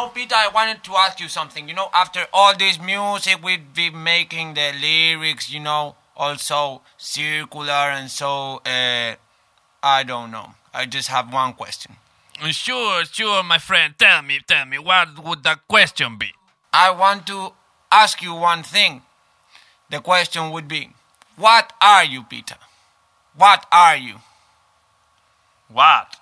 know, Peter, I wanted to ask you something. You know, after all this music, we'd be making the lyrics, you know, also circular and so, uh, I don't know. I just have one question. Sure, sure, my friend. Tell me, tell me, what would that question be? I want to ask you one thing. The question would be, what are you, Peter? What are you? What?